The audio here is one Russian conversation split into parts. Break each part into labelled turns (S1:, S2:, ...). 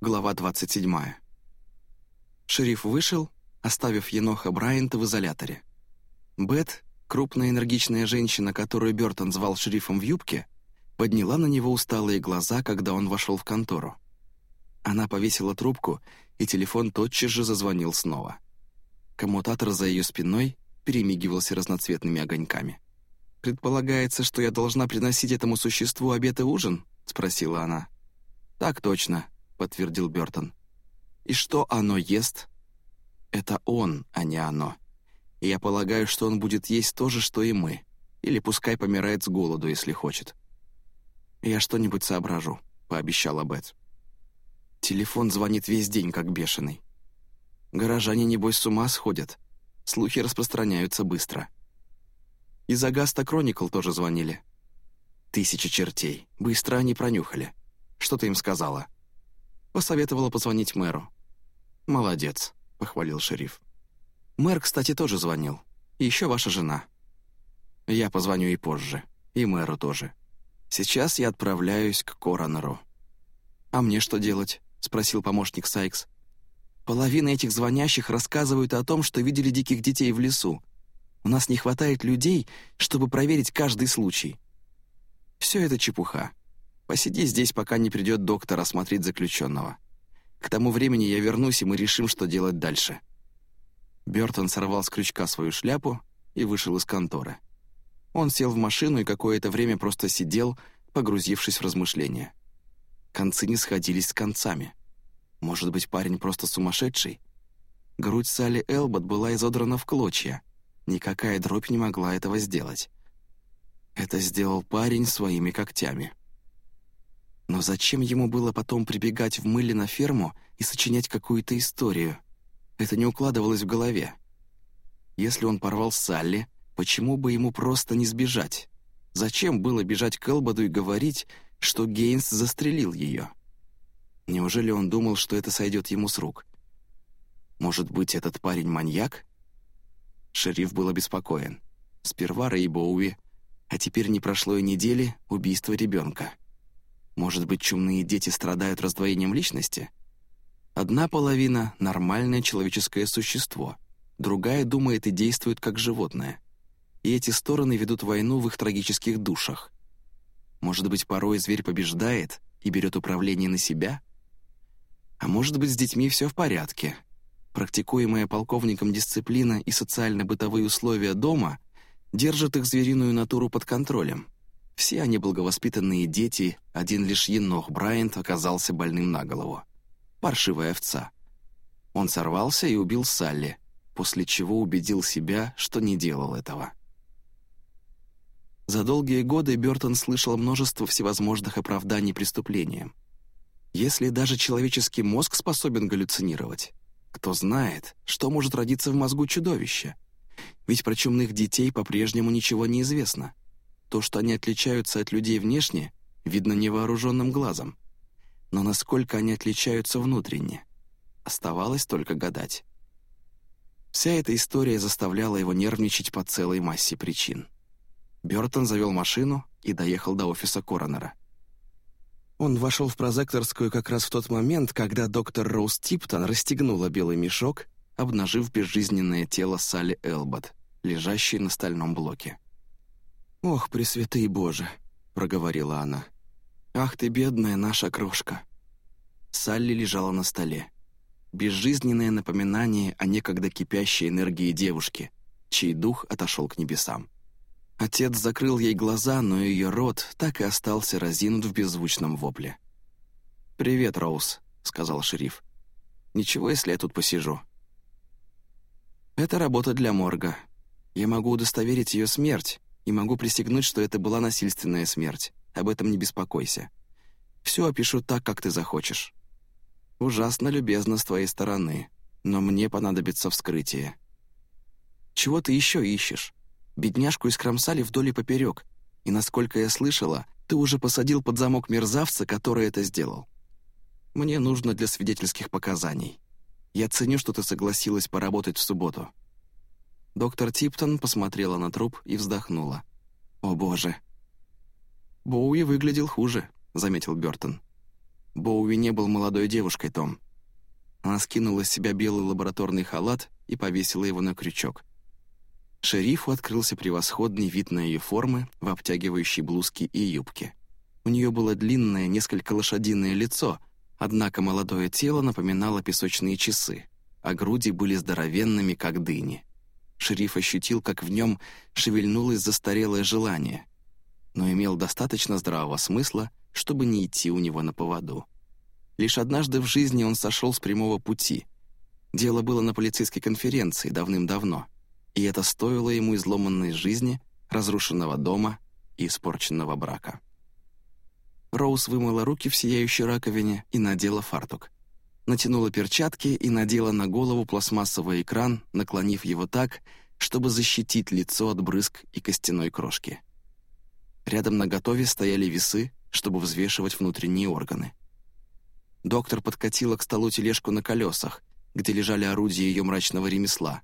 S1: Глава 27. Шериф вышел, оставив Еноха Брайанта в изоляторе. Бет, крупная энергичная женщина, которую Бертон звал шерифом в юбке, подняла на него усталые глаза, когда он вошел в контору. Она повесила трубку, и телефон тотчас же зазвонил снова. Коммутатор за ее спиной перемигивался разноцветными огоньками. «Предполагается, что я должна приносить этому существу обед и ужин?» — спросила она. «Так точно», — подтвердил Бертон. «И что оно ест?» «Это он, а не оно. И я полагаю, что он будет есть то же, что и мы. Или пускай помирает с голоду, если хочет». «Я что-нибудь соображу», — пообещала Бет. Телефон звонит весь день, как бешеный. Горожане, небось, с ума сходят. Слухи распространяются быстро. Из Агаста Кроникл тоже звонили. Тысячи чертей. Быстро они пронюхали. Что ты им сказала? Посоветовала позвонить мэру. «Молодец», — похвалил шериф. «Мэр, кстати, тоже звонил. И еще ваша жена. Я позвоню и позже. И мэру тоже. Сейчас я отправляюсь к коронеру». «А мне что делать?» — спросил помощник Сайкс. «Половина этих звонящих рассказывают о том, что видели диких детей в лесу. У нас не хватает людей, чтобы проверить каждый случай». «Все это чепуха. Посиди здесь, пока не придет доктор осмотреть заключенного. К тому времени я вернусь, и мы решим, что делать дальше». Бертон сорвал с крючка свою шляпу и вышел из конторы. Он сел в машину и какое-то время просто сидел, погрузившись в размышления. Концы не сходились с концами. Может быть, парень просто сумасшедший? Грудь Салли Элбот была изодрана в клочья. Никакая дробь не могла этого сделать. Это сделал парень своими когтями. Но зачем ему было потом прибегать в мыле на ферму и сочинять какую-то историю? Это не укладывалось в голове. Если он порвал Салли, почему бы ему просто не сбежать? Зачем было бежать к Элбоду и говорить, что Гейнс застрелил ее. Неужели он думал, что это сойдет ему с рук? Может быть, этот парень маньяк? Шериф был обеспокоен. Сперва Рэй Боуи, а теперь не прошло и недели убийство ребенка. Может быть, чумные дети страдают раздвоением личности? Одна половина — нормальное человеческое существо, другая думает и действует как животное. И эти стороны ведут войну в их трагических душах. Может быть, порой зверь побеждает и берет управление на себя? А может быть, с детьми все в порядке. Практикуемая полковником дисциплина и социально-бытовые условия дома держат их звериную натуру под контролем. Все они благовоспитанные дети, один лишь енох Брайант оказался больным на голову. Паршивая овца. Он сорвался и убил Салли, после чего убедил себя, что не делал этого. За долгие годы Бертон слышал множество всевозможных оправданий преступлениям. Если даже человеческий мозг способен галлюцинировать, кто знает, что может родиться в мозгу чудовища? Ведь про чумных детей по-прежнему ничего не известно. То, что они отличаются от людей внешне, видно невооруженным глазом. Но насколько они отличаются внутренне? Оставалось только гадать. Вся эта история заставляла его нервничать по целой массе причин. Бертон завел машину и доехал до офиса коронера. Он вошел в прозекторскую как раз в тот момент, когда доктор Роуз Типтон расстегнула белый мешок, обнажив безжизненное тело Салли Элбот, лежащей на стальном блоке. «Ох, пресвятый Боже!» — проговорила она. «Ах ты, бедная наша крошка!» Салли лежала на столе. Безжизненное напоминание о некогда кипящей энергии девушки, чей дух отошел к небесам. Отец закрыл ей глаза, но ее рот так и остался разинут в беззвучном вопле. «Привет, Роуз», — сказал шериф. «Ничего, если я тут посижу». «Это работа для морга. Я могу удостоверить ее смерть и могу присягнуть, что это была насильственная смерть. Об этом не беспокойся. Все опишу так, как ты захочешь. Ужасно любезно с твоей стороны, но мне понадобится вскрытие. Чего ты еще ищешь?» Бедняжку искромсали вдоль и поперек, и, насколько я слышала, ты уже посадил под замок мерзавца, который это сделал. Мне нужно для свидетельских показаний. Я ценю, что ты согласилась поработать в субботу». Доктор Типтон посмотрела на труп и вздохнула. «О, боже!» «Боуи выглядел хуже», — заметил Бертон. Боуи не был молодой девушкой, Том. Она скинула с себя белый лабораторный халат и повесила его на крючок. Шерифу открылся превосходный вид на ее формы в обтягивающей блузке и юбке. У нее было длинное, несколько лошадиное лицо, однако молодое тело напоминало песочные часы, а груди были здоровенными, как дыни. Шериф ощутил, как в нем шевельнулось застарелое желание, но имел достаточно здравого смысла, чтобы не идти у него на поводу. Лишь однажды в жизни он сошел с прямого пути. Дело было на полицейской конференции давным-давно, и это стоило ему изломанной жизни, разрушенного дома и испорченного брака. Роуз вымыла руки в сияющей раковине и надела фартук. Натянула перчатки и надела на голову пластмассовый экран, наклонив его так, чтобы защитить лицо от брызг и костяной крошки. Рядом на готове стояли весы, чтобы взвешивать внутренние органы. Доктор подкатила к столу тележку на колесах, где лежали орудия ее мрачного ремесла,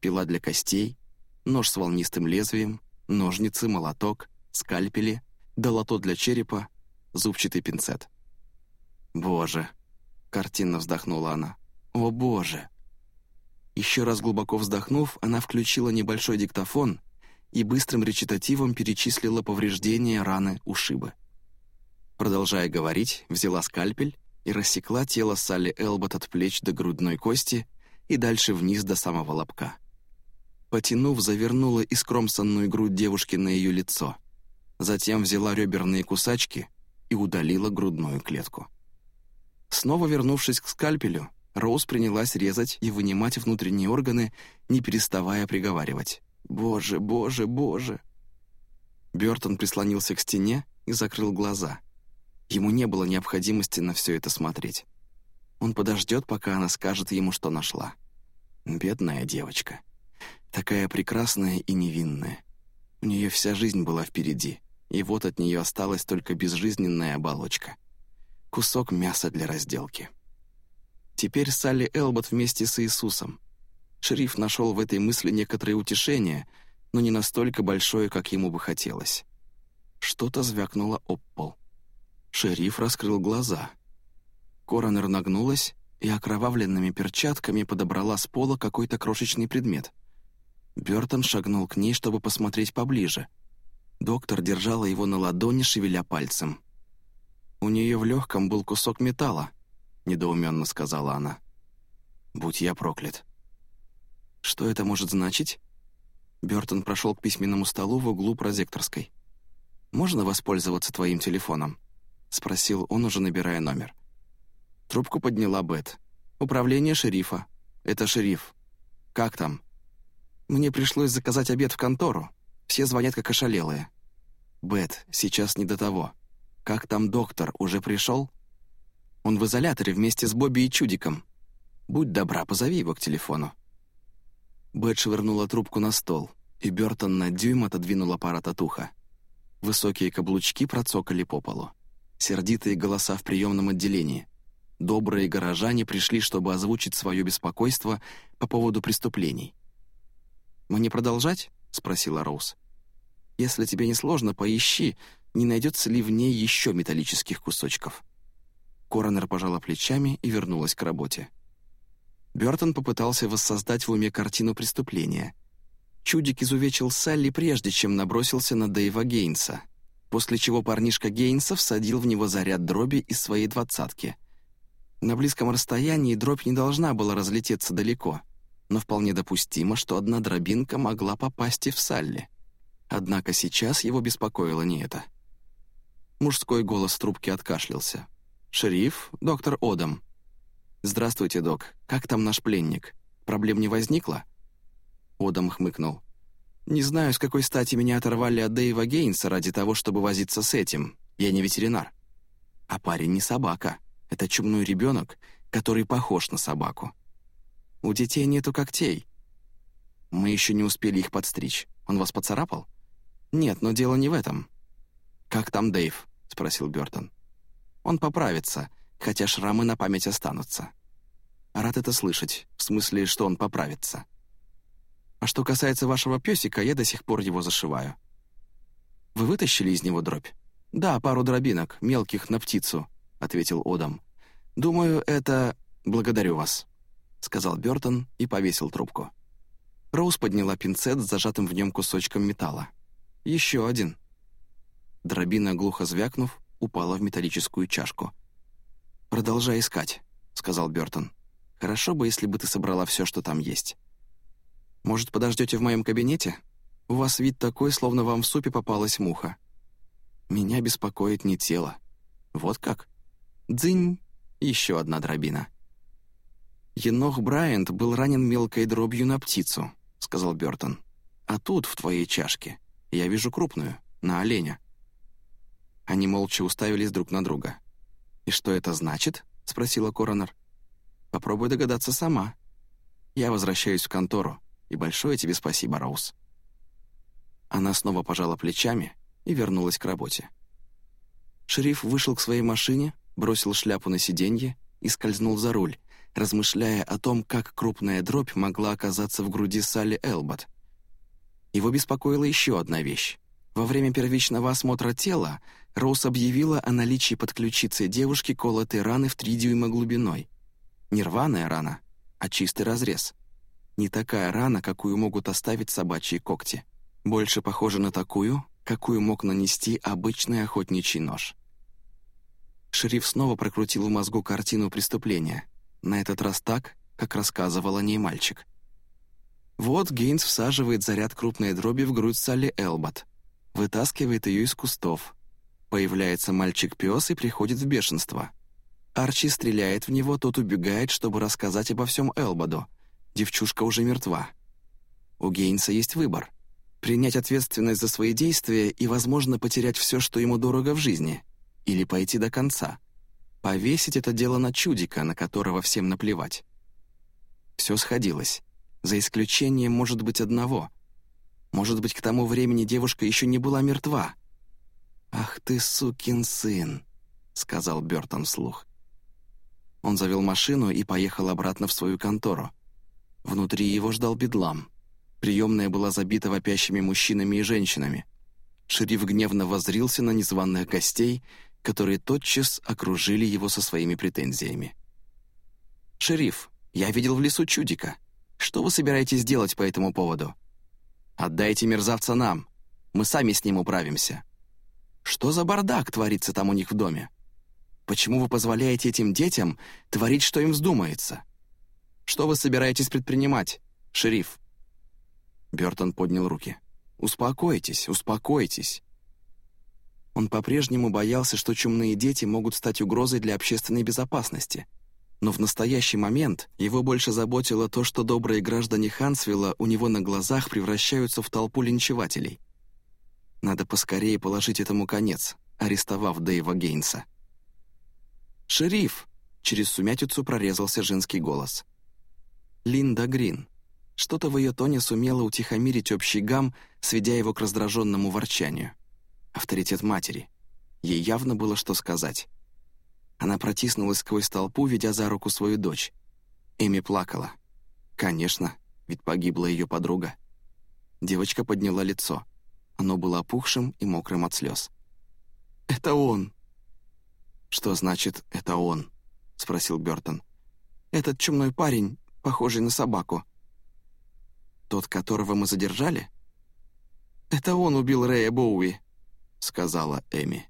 S1: пила для костей, нож с волнистым лезвием, ножницы, молоток, скальпели, долото для черепа, зубчатый пинцет. «Боже!» — картинно вздохнула она. «О, боже!» Еще раз глубоко вздохнув, она включила небольшой диктофон и быстрым речитативом перечислила повреждения, раны, ушибы. Продолжая говорить, взяла скальпель и рассекла тело Салли Элбот от плеч до грудной кости и дальше вниз до самого лобка. Потянув, завернула искромсанную грудь девушки на ее лицо. Затем взяла реберные кусачки и удалила грудную клетку. Снова вернувшись к скальпелю, Роуз принялась резать и вынимать внутренние органы, не переставая приговаривать. «Боже, боже, боже!» Бертон прислонился к стене и закрыл глаза. Ему не было необходимости на все это смотреть. Он подождет, пока она скажет ему, что нашла. Бедная девочка. Такая прекрасная и невинная. У нее вся жизнь была впереди и вот от нее осталась только безжизненная оболочка. Кусок мяса для разделки. Теперь Салли Элбот вместе с Иисусом. Шериф нашел в этой мысли некоторое утешение, но не настолько большое, как ему бы хотелось. Что-то звякнуло об пол. Шериф раскрыл глаза. Коронер нагнулась и окровавленными перчатками подобрала с пола какой-то крошечный предмет. Бертон шагнул к ней, чтобы посмотреть поближе — Доктор держала его на ладони, шевеля пальцем. «У нее в легком был кусок металла», — недоуменно сказала она. «Будь я проклят». «Что это может значить?» Бертон прошел к письменному столу в углу прозекторской. «Можно воспользоваться твоим телефоном?» — спросил он, уже набирая номер. Трубку подняла Бет. «Управление шерифа. Это шериф. Как там?» «Мне пришлось заказать обед в контору. Все звонят как ошалелые. «Бет, сейчас не до того. Как там доктор, уже пришел?» «Он в изоляторе вместе с Бобби и Чудиком. Будь добра, позови его к телефону». Бет швырнула трубку на стол, и Бертон на дюйм отодвинул аппарат от уха. Высокие каблучки процокали по полу. Сердитые голоса в приемном отделении. Добрые горожане пришли, чтобы озвучить свое беспокойство по поводу преступлений. «Мне продолжать?» — спросила Роуз. «Если тебе не сложно, поищи, не найдется ли в ней еще металлических кусочков». Коронер пожала плечами и вернулась к работе. Бертон попытался воссоздать в уме картину преступления. Чудик изувечил Салли прежде, чем набросился на Дэйва Гейнса, после чего парнишка Гейнса всадил в него заряд дроби из своей двадцатки. На близком расстоянии дробь не должна была разлететься далеко — но вполне допустимо, что одна дробинка могла попасть и в Салли. Однако сейчас его беспокоило не это. Мужской голос в трубке откашлялся. «Шериф, доктор Одам». «Здравствуйте, док. Как там наш пленник? Проблем не возникло?» Одам хмыкнул. «Не знаю, с какой стати меня оторвали от Дэйва Гейнса ради того, чтобы возиться с этим. Я не ветеринар. А парень не собака. Это чумной ребенок, который похож на собаку. У детей нету когтей. Мы еще не успели их подстричь. Он вас поцарапал? Нет, но дело не в этом. Как там Дэйв? спросил Бертон. Он поправится, хотя шрамы на память останутся. Рад это слышать, в смысле, что он поправится. А что касается вашего песика, я до сих пор его зашиваю. Вы вытащили из него дробь? Да, пару дробинок, мелких на птицу, ответил Одам. «Думаю, это... Благодарю вас», — сказал Бертон и повесил трубку. Роуз подняла пинцет с зажатым в нем кусочком металла. «Еще один». Дробина, глухо звякнув, упала в металлическую чашку. «Продолжай искать», — сказал Бертон. «Хорошо бы, если бы ты собрала все, что там есть. Может, подождете в моем кабинете? У вас вид такой, словно вам в супе попалась муха. Меня беспокоит не тело. Вот как? Дзынь! Еще одна дробина. «Енох Брайант был ранен мелкой дробью на птицу», — сказал Бертон. «А тут, в твоей чашке, я вижу крупную, на оленя». Они молча уставились друг на друга. «И что это значит?» — спросила коронер. «Попробуй догадаться сама. Я возвращаюсь в контору, и большое тебе спасибо, Роуз». Она снова пожала плечами и вернулась к работе. Шериф вышел к своей машине, бросил шляпу на сиденье и скользнул за руль, размышляя о том, как крупная дробь могла оказаться в груди Салли Элбот. Его беспокоила еще одна вещь. Во время первичного осмотра тела Роуз объявила о наличии под ключицей девушки колотой раны в три дюйма глубиной. Не рваная рана, а чистый разрез. Не такая рана, какую могут оставить собачьи когти. Больше похожа на такую, какую мог нанести обычный охотничий нож. Шериф снова прокрутил в мозгу картину преступления, на этот раз так, как рассказывал о ней мальчик. Вот Гейнс всаживает заряд крупной дроби в грудь Салли Элбот, вытаскивает ее из кустов. Появляется мальчик-пес и приходит в бешенство. Арчи стреляет в него, тот убегает, чтобы рассказать обо всем Элбоду. Девчушка уже мертва. У Гейнса есть выбор принять ответственность за свои действия и, возможно, потерять все, что ему дорого в жизни, или пойти до конца, повесить это дело на чудика, на которого всем наплевать. Все сходилось, за исключением, может быть, одного. Может быть, к тому времени девушка еще не была мертва. «Ах ты, сукин сын», — сказал Бертон вслух. Он завел машину и поехал обратно в свою контору. Внутри его ждал бедлам — Приемная была забита вопящими мужчинами и женщинами. Шериф гневно воззрился на незваных гостей, которые тотчас окружили его со своими претензиями. «Шериф, я видел в лесу чудика. Что вы собираетесь делать по этому поводу? Отдайте мерзавца нам. Мы сами с ним управимся. Что за бардак творится там у них в доме? Почему вы позволяете этим детям творить, что им вздумается? Что вы собираетесь предпринимать, шериф?» Бертон поднял руки. «Успокойтесь, успокойтесь». Он по-прежнему боялся, что чумные дети могут стать угрозой для общественной безопасности. Но в настоящий момент его больше заботило то, что добрые граждане Хансвилла у него на глазах превращаются в толпу линчевателей. Надо поскорее положить этому конец, арестовав Дэйва Гейнса. «Шериф!» — через сумятицу прорезался женский голос. «Линда Грин, что-то в ее тоне сумело утихомирить общий гам, сведя его к раздраженному ворчанию. Авторитет матери. Ей явно было что сказать. Она протиснулась сквозь толпу, ведя за руку свою дочь. Эми плакала. Конечно, ведь погибла ее подруга. Девочка подняла лицо. Оно было опухшим и мокрым от слез. «Это он!» «Что значит «это он»?» — спросил Бертон. «Этот чумной парень, похожий на собаку. Тот, которого мы задержали?» «Это он убил Рэя Боуи», — сказала Эми.